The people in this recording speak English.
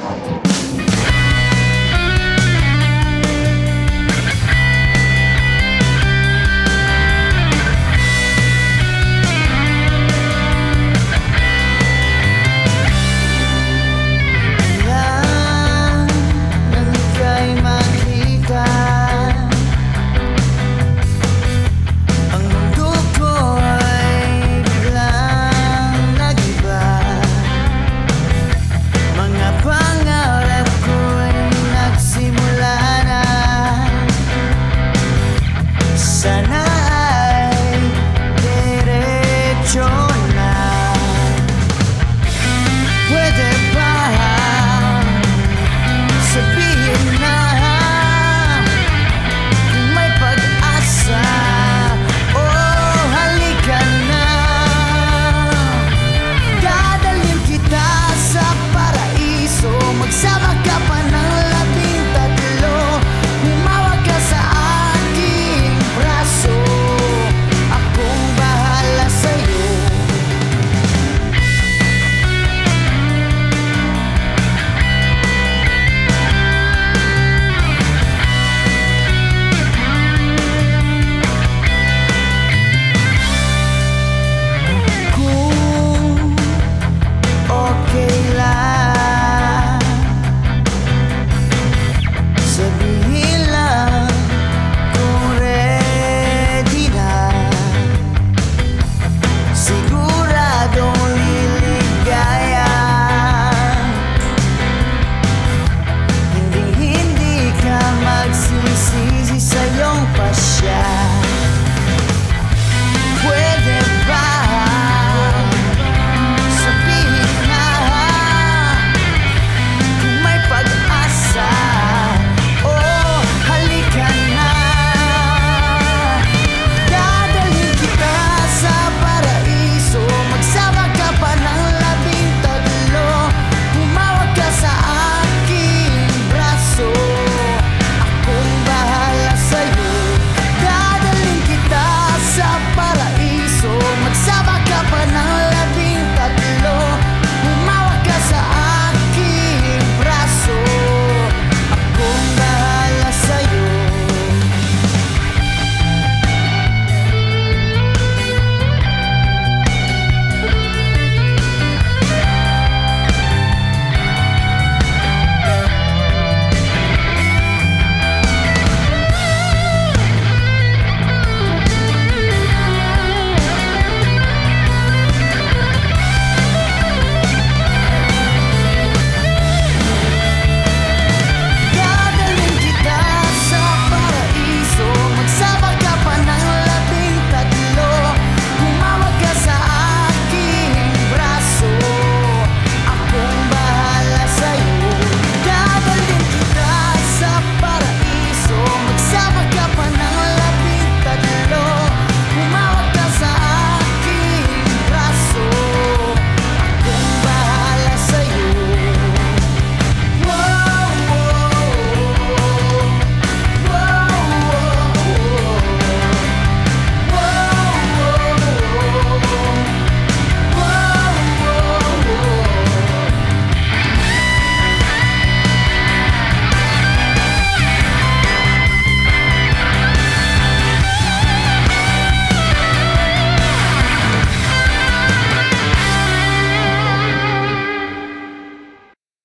Bye.